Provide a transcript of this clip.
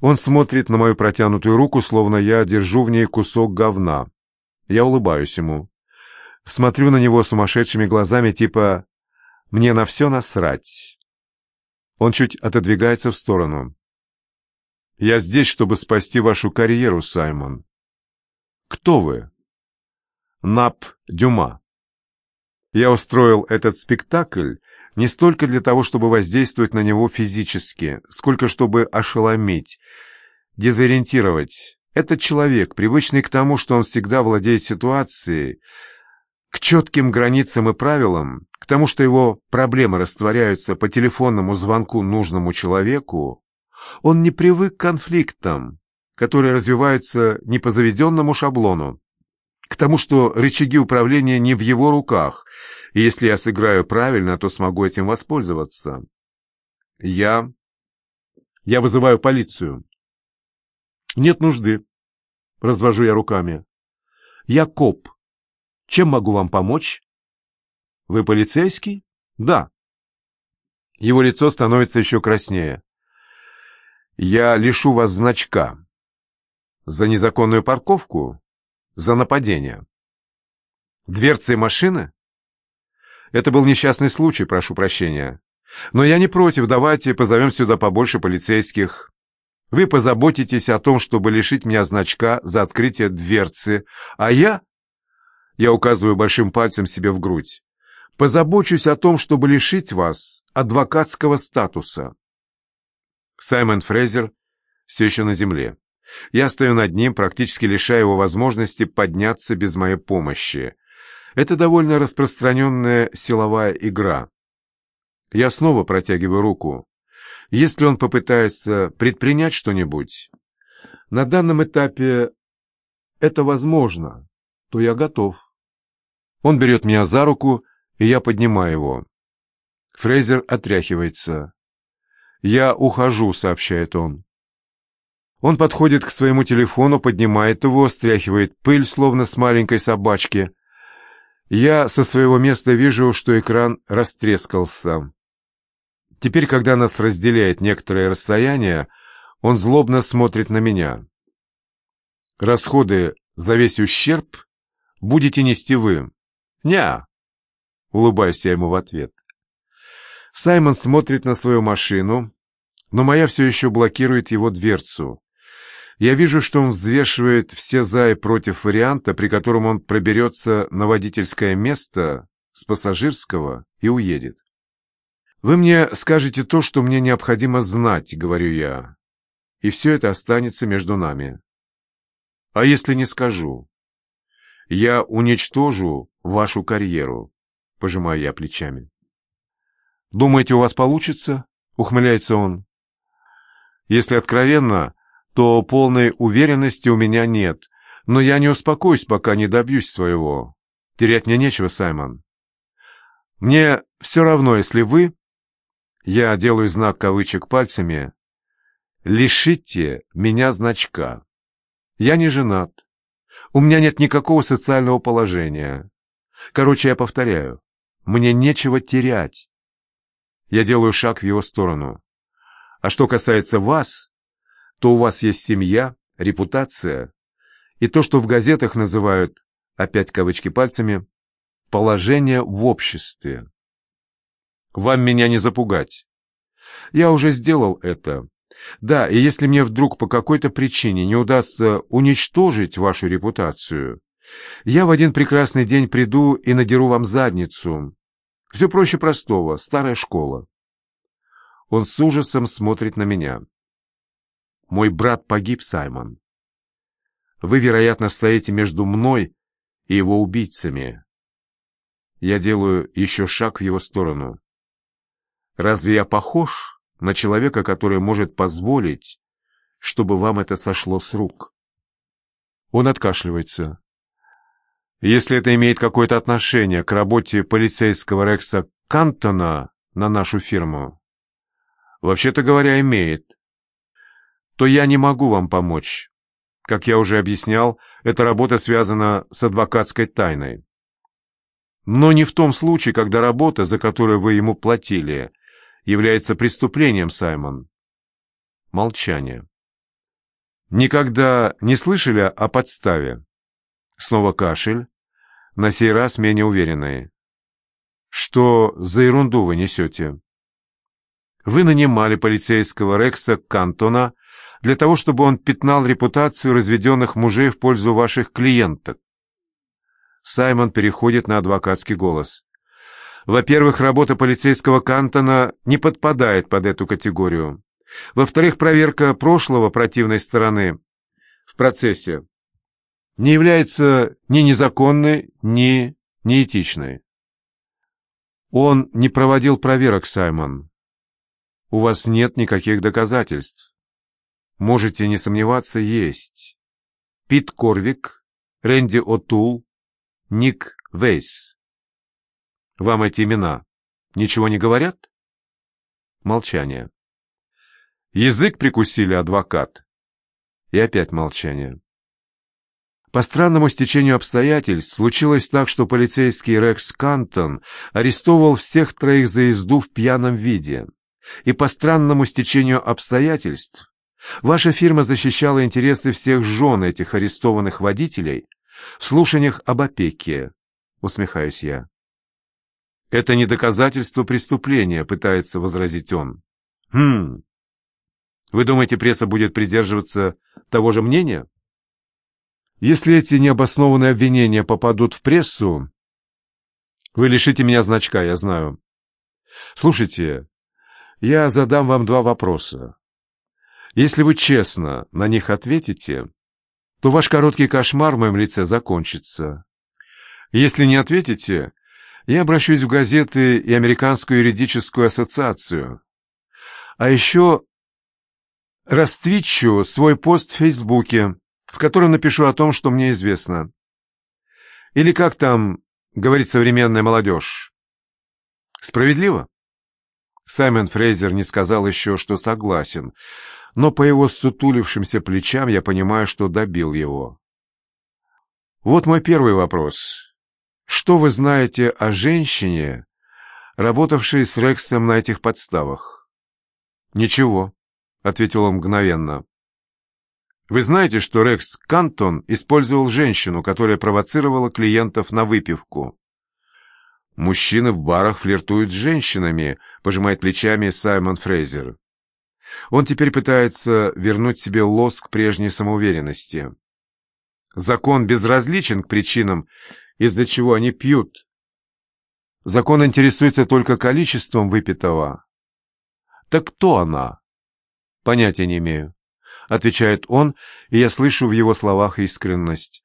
Он смотрит на мою протянутую руку, словно я держу в ней кусок говна. Я улыбаюсь ему. Смотрю на него сумасшедшими глазами, типа «мне на все насрать». Он чуть отодвигается в сторону. «Я здесь, чтобы спасти вашу карьеру, Саймон». «Кто вы?» «Нап Дюма». Я устроил этот спектакль не столько для того, чтобы воздействовать на него физически, сколько чтобы ошеломить, дезориентировать. Этот человек, привычный к тому, что он всегда владеет ситуацией, к четким границам и правилам, к тому, что его проблемы растворяются по телефонному звонку нужному человеку, он не привык к конфликтам, которые развиваются не по заведенному шаблону, к тому, что рычаги управления не в его руках, и если я сыграю правильно, то смогу этим воспользоваться. Я... Я вызываю полицию. Нет нужды. Развожу я руками. Я коп. Чем могу вам помочь? Вы полицейский? Да. Его лицо становится еще краснее. Я лишу вас значка. За незаконную парковку? За нападение. Дверцы машины? Это был несчастный случай, прошу прощения. Но я не против, давайте позовем сюда побольше полицейских. Вы позаботитесь о том, чтобы лишить меня значка за открытие дверцы, а я... Я указываю большим пальцем себе в грудь. Позабочусь о том, чтобы лишить вас адвокатского статуса. Саймон Фрейзер все еще на земле. Я стою над ним, практически лишая его возможности подняться без моей помощи. Это довольно распространенная силовая игра. Я снова протягиваю руку. Если он попытается предпринять что-нибудь, на данном этапе это возможно, то я готов. Он берет меня за руку, и я поднимаю его. Фрейзер отряхивается. «Я ухожу», — сообщает он. Он подходит к своему телефону, поднимает его, стряхивает пыль, словно с маленькой собачки. Я со своего места вижу, что экран растрескался. Теперь, когда нас разделяет некоторое расстояние, он злобно смотрит на меня. Расходы за весь ущерб будете нести вы. Ня! Улыбаюсь я ему в ответ. Саймон смотрит на свою машину, но моя все еще блокирует его дверцу. Я вижу, что он взвешивает все за и против варианта, при котором он проберется на водительское место с пассажирского и уедет. «Вы мне скажете то, что мне необходимо знать», — говорю я, — «и все это останется между нами». «А если не скажу?» «Я уничтожу вашу карьеру», — пожимаю я плечами. «Думаете, у вас получится?» — ухмыляется он. «Если откровенно, то полной уверенности у меня нет, но я не успокоюсь, пока не добьюсь своего. Терять мне нечего, Саймон. Мне все равно, если вы я делаю знак кавычек пальцами. «Лишите меня значка. Я не женат. У меня нет никакого социального положения. Короче, я повторяю, мне нечего терять». Я делаю шаг в его сторону. А что касается вас, то у вас есть семья, репутация и то, что в газетах называют, опять кавычки пальцами, положение в обществе. Вам меня не запугать. Я уже сделал это. Да, и если мне вдруг по какой-то причине не удастся уничтожить вашу репутацию, я в один прекрасный день приду и надеру вам задницу. Все проще простого, старая школа. Он с ужасом смотрит на меня. Мой брат погиб, Саймон. Вы, вероятно, стоите между мной и его убийцами. Я делаю еще шаг в его сторону. Разве я похож на человека, который может позволить, чтобы вам это сошло с рук? Он откашливается. Если это имеет какое-то отношение к работе полицейского Рекса Кантона на нашу фирму, вообще-то говоря, имеет, то я не могу вам помочь. Как я уже объяснял, эта работа связана с адвокатской тайной. Но не в том случае, когда работа, за которую вы ему платили, является преступлением, Саймон. Молчание. Никогда не слышали о подставе? Снова кашель, на сей раз менее уверенный. Что за ерунду вы несете? Вы нанимали полицейского Рекса Кантона для того, чтобы он пятнал репутацию разведенных мужей в пользу ваших клиенток. Саймон переходит на адвокатский голос. Во-первых, работа полицейского Кантона не подпадает под эту категорию. Во-вторых, проверка прошлого противной стороны в процессе не является ни незаконной, ни неэтичной. Он не проводил проверок, Саймон. У вас нет никаких доказательств. Можете не сомневаться, есть. Пит Корвик, Рэнди О'Тул, Ник Вейс. Вам эти имена ничего не говорят? Молчание. Язык прикусили адвокат. И опять молчание. По странному стечению обстоятельств случилось так, что полицейский Рекс Кантон арестовал всех троих за езду в пьяном виде. И по странному стечению обстоятельств ваша фирма защищала интересы всех жен этих арестованных водителей в слушаниях об опеке, усмехаюсь я. Это не доказательство преступления, пытается возразить он. Хм. Вы думаете, пресса будет придерживаться того же мнения? Если эти необоснованные обвинения попадут в прессу, вы лишите меня значка, я знаю. Слушайте, я задам вам два вопроса. Если вы честно на них ответите, то ваш короткий кошмар в моем лице закончится. Если не ответите, я обращусь в газеты и Американскую юридическую ассоциацию. А еще раствичу свой пост в Фейсбуке, в котором напишу о том, что мне известно. Или как там говорит современная молодежь? Справедливо? Саймон Фрейзер не сказал еще, что согласен, но по его сутулившимся плечам я понимаю, что добил его. Вот мой первый вопрос. Что вы знаете о женщине, работавшей с Рексом на этих подставах? Ничего, ответил он мгновенно. Вы знаете, что Рекс Кантон использовал женщину, которая провоцировала клиентов на выпивку? Мужчины в барах флиртуют с женщинами, пожимает плечами Саймон Фрейзер. Он теперь пытается вернуть себе лоск прежней самоуверенности. Закон безразличен к причинам, из-за чего они пьют. Закон интересуется только количеством выпитого. Так кто она? Понятия не имею. Отвечает он, и я слышу в его словах искренность.